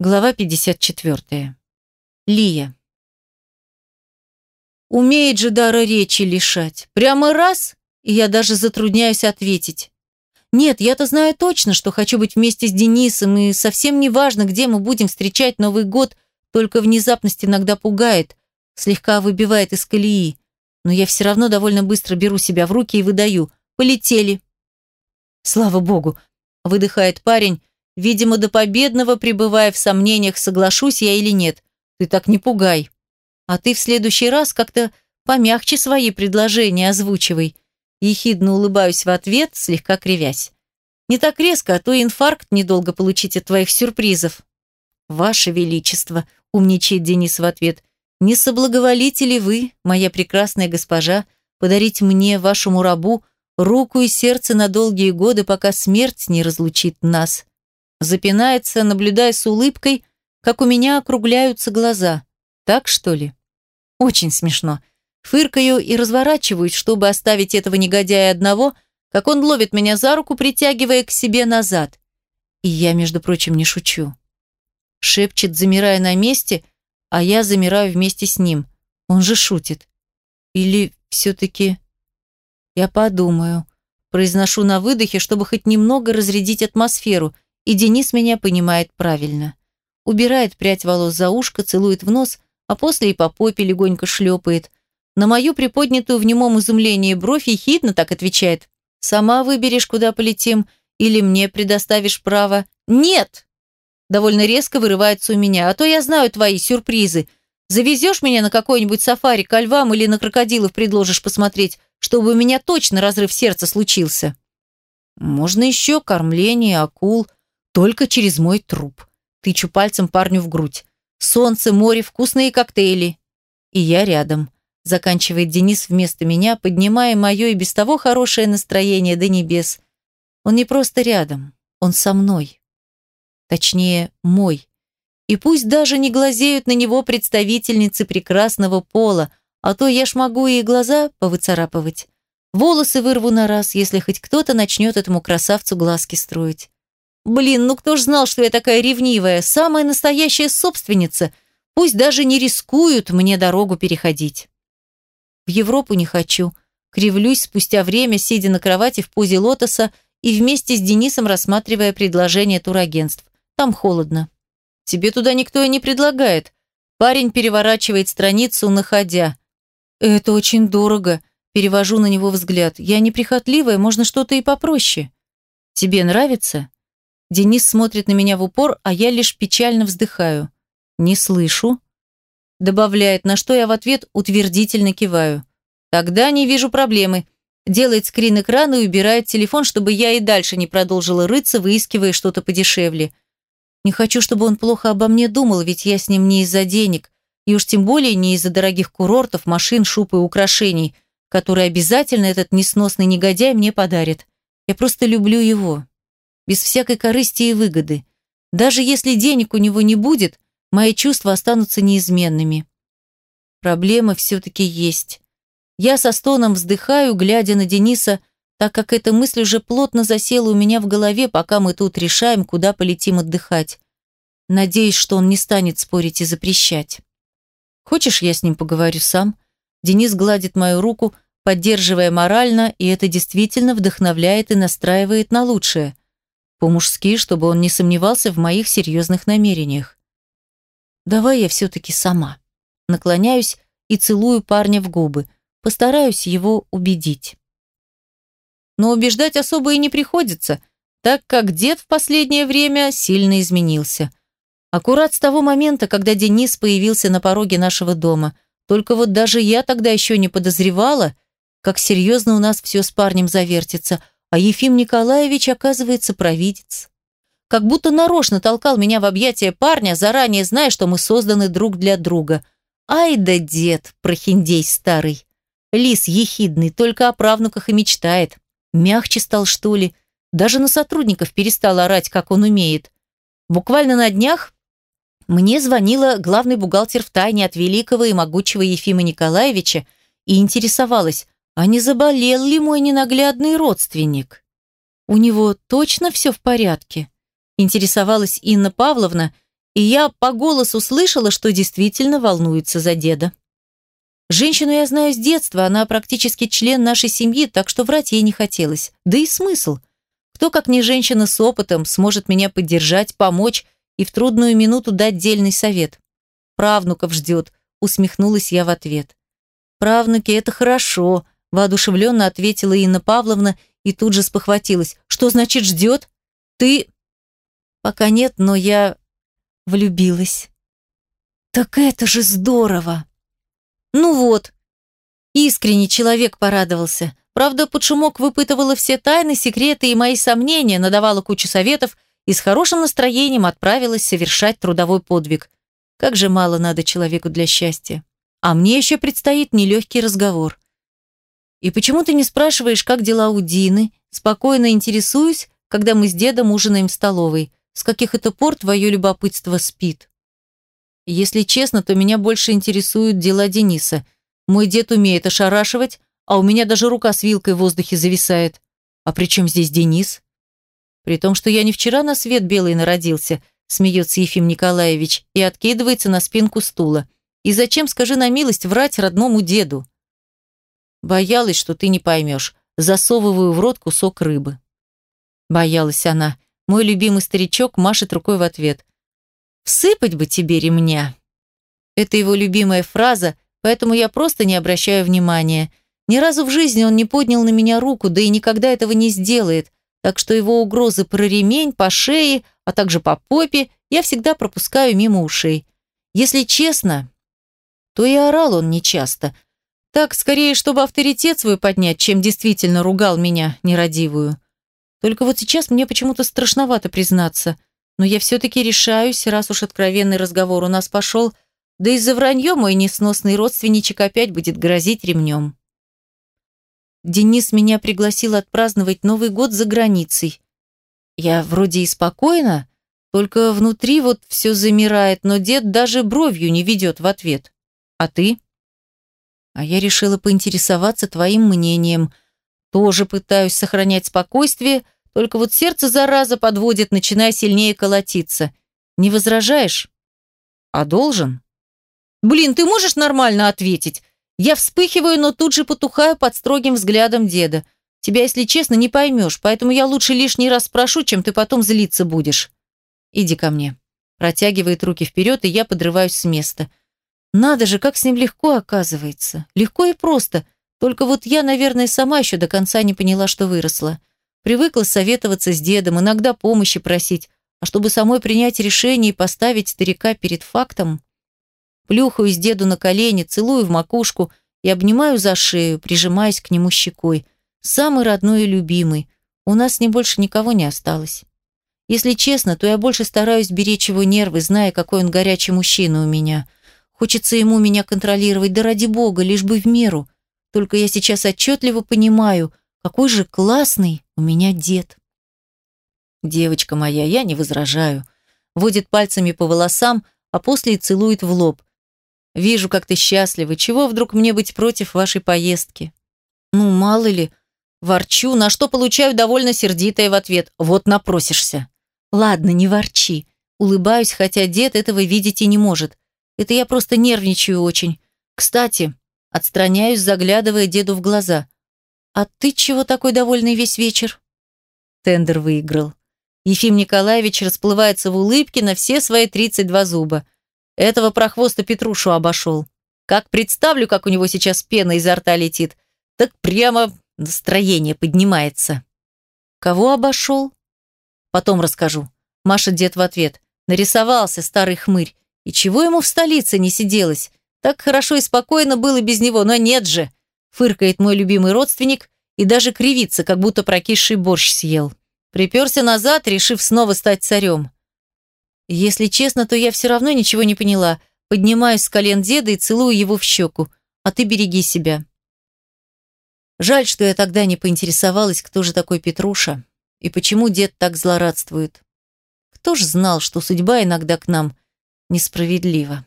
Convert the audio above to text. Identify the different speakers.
Speaker 1: Глава 54. Лия. Умеет же дара речи лишать. Прямо раз, и я даже затрудняюсь ответить. Нет, я-то знаю точно, что хочу быть вместе с Денисом, и совсем не важно, где мы будем встречать Новый год, только внезапность иногда пугает, слегка выбивает из колеи. Но я все равно довольно быстро беру себя в руки и выдаю. Полетели. Слава богу, выдыхает парень, Видимо, до победного, пребывая в сомнениях, соглашусь я или нет. Ты так не пугай. А ты в следующий раз как-то помягче свои предложения озвучивай. Ехидно улыбаюсь в ответ, слегка кривясь. Не так резко, а то инфаркт недолго получить от твоих сюрпризов. Ваше Величество, умничает Денис в ответ, не соблаговолите ли вы, моя прекрасная госпожа, подарить мне, вашему рабу, руку и сердце на долгие годы, пока смерть не разлучит нас? Запинается, наблюдая с улыбкой, как у меня округляются глаза. Так, что ли? Очень смешно. Фыркаю и разворачиваюсь, чтобы оставить этого негодяя одного, как он ловит меня за руку, притягивая к себе назад. И я, между прочим, не шучу. Шепчет, замирая на месте, а я замираю вместе с ним. Он же шутит. Или все-таки... Я подумаю. Произношу на выдохе, чтобы хоть немного разрядить атмосферу – и Денис меня понимает правильно. Убирает прядь волос за ушко, целует в нос, а после и по попе легонько шлепает. На мою приподнятую в немом изумлении бровь ехидно так отвечает. «Сама выберешь, куда полетим, или мне предоставишь право?» «Нет!» Довольно резко вырывается у меня. «А то я знаю твои сюрпризы. Завезешь меня на какой-нибудь сафари к львам или на крокодилов предложишь посмотреть, чтобы у меня точно разрыв сердца случился?» «Можно еще кормление, акул», только через мой труп. Тычу пальцем парню в грудь. Солнце, море, вкусные коктейли. И я рядом. Заканчивает Денис вместо меня, поднимая мое и без того хорошее настроение до небес. Он не просто рядом, он со мной. Точнее, мой. И пусть даже не глазеют на него представительницы прекрасного пола, а то я ж могу и глаза повыцарапывать. Волосы вырву на раз, если хоть кто-то начнет этому красавцу глазки строить. Блин, ну кто ж знал, что я такая ревнивая, самая настоящая собственница. Пусть даже не рискуют мне дорогу переходить. В Европу не хочу. Кривлюсь спустя время, сидя на кровати в позе лотоса и вместе с Денисом рассматривая предложение турагентств. Там холодно. Тебе туда никто и не предлагает. Парень переворачивает страницу, находя. Это очень дорого. Перевожу на него взгляд. Я неприхотливая, можно что-то и попроще. Тебе нравится? Денис смотрит на меня в упор, а я лишь печально вздыхаю. «Не слышу». Добавляет, на что я в ответ утвердительно киваю. «Тогда не вижу проблемы». Делает скрин экрана и убирает телефон, чтобы я и дальше не продолжила рыться, выискивая что-то подешевле. Не хочу, чтобы он плохо обо мне думал, ведь я с ним не из-за денег, и уж тем более не из-за дорогих курортов, машин, шуб и украшений, которые обязательно этот несносный негодяй мне подарит. Я просто люблю его без всякой корысти и выгоды. Даже если денег у него не будет, мои чувства останутся неизменными. Проблема все-таки есть. Я со стоном вздыхаю, глядя на Дениса, так как эта мысль уже плотно засела у меня в голове, пока мы тут решаем, куда полетим отдыхать. Надеюсь, что он не станет спорить и запрещать. Хочешь, я с ним поговорю сам? Денис гладит мою руку, поддерживая морально, и это действительно вдохновляет и настраивает на лучшее. По-мужски, чтобы он не сомневался в моих серьезных намерениях. Давай я все-таки сама. Наклоняюсь и целую парня в губы. Постараюсь его убедить. Но убеждать особо и не приходится, так как дед в последнее время сильно изменился. Аккурат с того момента, когда Денис появился на пороге нашего дома. Только вот даже я тогда еще не подозревала, как серьезно у нас все с парнем завертится – а Ефим Николаевич, оказывается, провидец. Как будто нарочно толкал меня в объятия парня, заранее зная, что мы созданы друг для друга. Ай да дед, прохиндей старый. Лис ехидный, только о правнуках и мечтает. Мягче стал, что ли. Даже на сотрудников перестал орать, как он умеет. Буквально на днях мне звонила главный бухгалтер в тайне от великого и могучего Ефима Николаевича и интересовалась, а не заболел ли мой ненаглядный родственник? У него точно все в порядке? Интересовалась Инна Павловна, И я по голосу слышала, что действительно волнуется за деда. Женщину я знаю с детства, она практически член нашей семьи, так что врать ей не хотелось. Да и смысл. Кто, как не женщина с опытом, сможет меня поддержать, помочь и в трудную минуту дать дельный совет? Правнуков ждет, усмехнулась я в ответ. Правнуки – это хорошо, воодушевленно ответила Инна Павловна и тут же спохватилась. Что значит ждет? Ты... Пока нет, но я влюбилась. Так это же здорово! Ну вот. Искренне человек порадовался. Правда, под шумок выпытывала все тайны, секреты и мои сомнения, надавала кучу советов и с хорошим настроением отправилась совершать трудовой подвиг. Как же мало надо человеку для счастья. А мне еще предстоит нелегкий разговор. И почему ты не спрашиваешь, как дела у Дины? Спокойно интересуюсь, когда мы с дедом ужинаем в столовой. С каких это пор твое любопытство спит? Если честно, то меня больше интересуют дела Дениса. Мой дед умеет ошарашивать, а у меня даже рука с вилкой в воздухе зависает. А при чем здесь Денис? При том, что я не вчера на свет белый народился, смеется Ефим Николаевич и откидывается на спинку стула. И зачем, скажи на милость, врать родному деду? Боялась, что ты не поймешь. Засовываю в рот кусок рыбы. Боялась она. Мой любимый старичок машет рукой в ответ. «Всыпать бы тебе ремня!» Это его любимая фраза, поэтому я просто не обращаю внимания. Ни разу в жизни он не поднял на меня руку, да и никогда этого не сделает, так что его угрозы про ремень, по шее, а также по попе я всегда пропускаю мимо ушей. Если честно, то и орал он нечасто. Так, скорее, чтобы авторитет свой поднять, чем действительно ругал меня, нерадивую. Только вот сейчас мне почему-то страшновато признаться – но я все-таки решаюсь, раз уж откровенный разговор у нас пошел, да из-за вранье мой несносный родственничек опять будет грозить ремнем. Денис меня пригласил отпраздновать Новый год за границей. Я вроде и спокойна, только внутри вот все замирает, но дед даже бровью не ведет в ответ. А ты? А я решила поинтересоваться твоим мнением. Тоже пытаюсь сохранять спокойствие, только вот сердце зараза подводит, начиная сильнее колотиться. Не возражаешь? А должен? Блин, ты можешь нормально ответить? Я вспыхиваю, но тут же потухаю под строгим взглядом деда. Тебя, если честно, не поймешь, поэтому я лучше лишний раз спрошу, чем ты потом злиться будешь. Иди ко мне. Протягивает руки вперед, и я подрываюсь с места. Надо же, как с ним легко оказывается. Легко и просто. Только вот я, наверное, сама еще до конца не поняла, что выросла. Привыкла советоваться с дедом, иногда помощи просить, а чтобы самой принять решение и поставить старика перед фактом, плюхаюсь деду на колени, целую в макушку и обнимаю за шею, прижимаясь к нему щекой. Самый родной и любимый. У нас с ним больше никого не осталось. Если честно, то я больше стараюсь беречь его нервы, зная, какой он горячий мужчина у меня. Хочется ему меня контролировать, да ради бога, лишь бы в меру. Только я сейчас отчетливо понимаю, какой же классный у меня дед. Девочка моя, я не возражаю. Водит пальцами по волосам, а после и целует в лоб. Вижу, как ты счастлива. Чего вдруг мне быть против вашей поездки? Ну, мало ли. Ворчу, на что получаю довольно сердитое в ответ. Вот напросишься. Ладно, не ворчи. Улыбаюсь, хотя дед этого видеть и не может. Это я просто нервничаю очень. Кстати, отстраняюсь, заглядывая деду в глаза. «А ты чего такой довольный весь вечер?» Тендер выиграл. Ефим Николаевич расплывается в улыбке на все свои 32 зуба. Этого прохвоста Петрушу обошел. Как представлю, как у него сейчас пена изо рта летит, так прямо настроение поднимается. Кого обошел? Потом расскажу. Маша дед в ответ. Нарисовался старый хмырь. И чего ему в столице не сиделось? Так хорошо и спокойно было без него, но нет же фыркает мой любимый родственник и даже кривится, как будто прокисший борщ съел. Приперся назад, решив снова стать царем. Если честно, то я все равно ничего не поняла. Поднимаюсь с колен деда и целую его в щеку. А ты береги себя. Жаль, что я тогда не поинтересовалась, кто же такой Петруша и почему дед так злорадствует. Кто ж знал, что судьба иногда к нам несправедлива.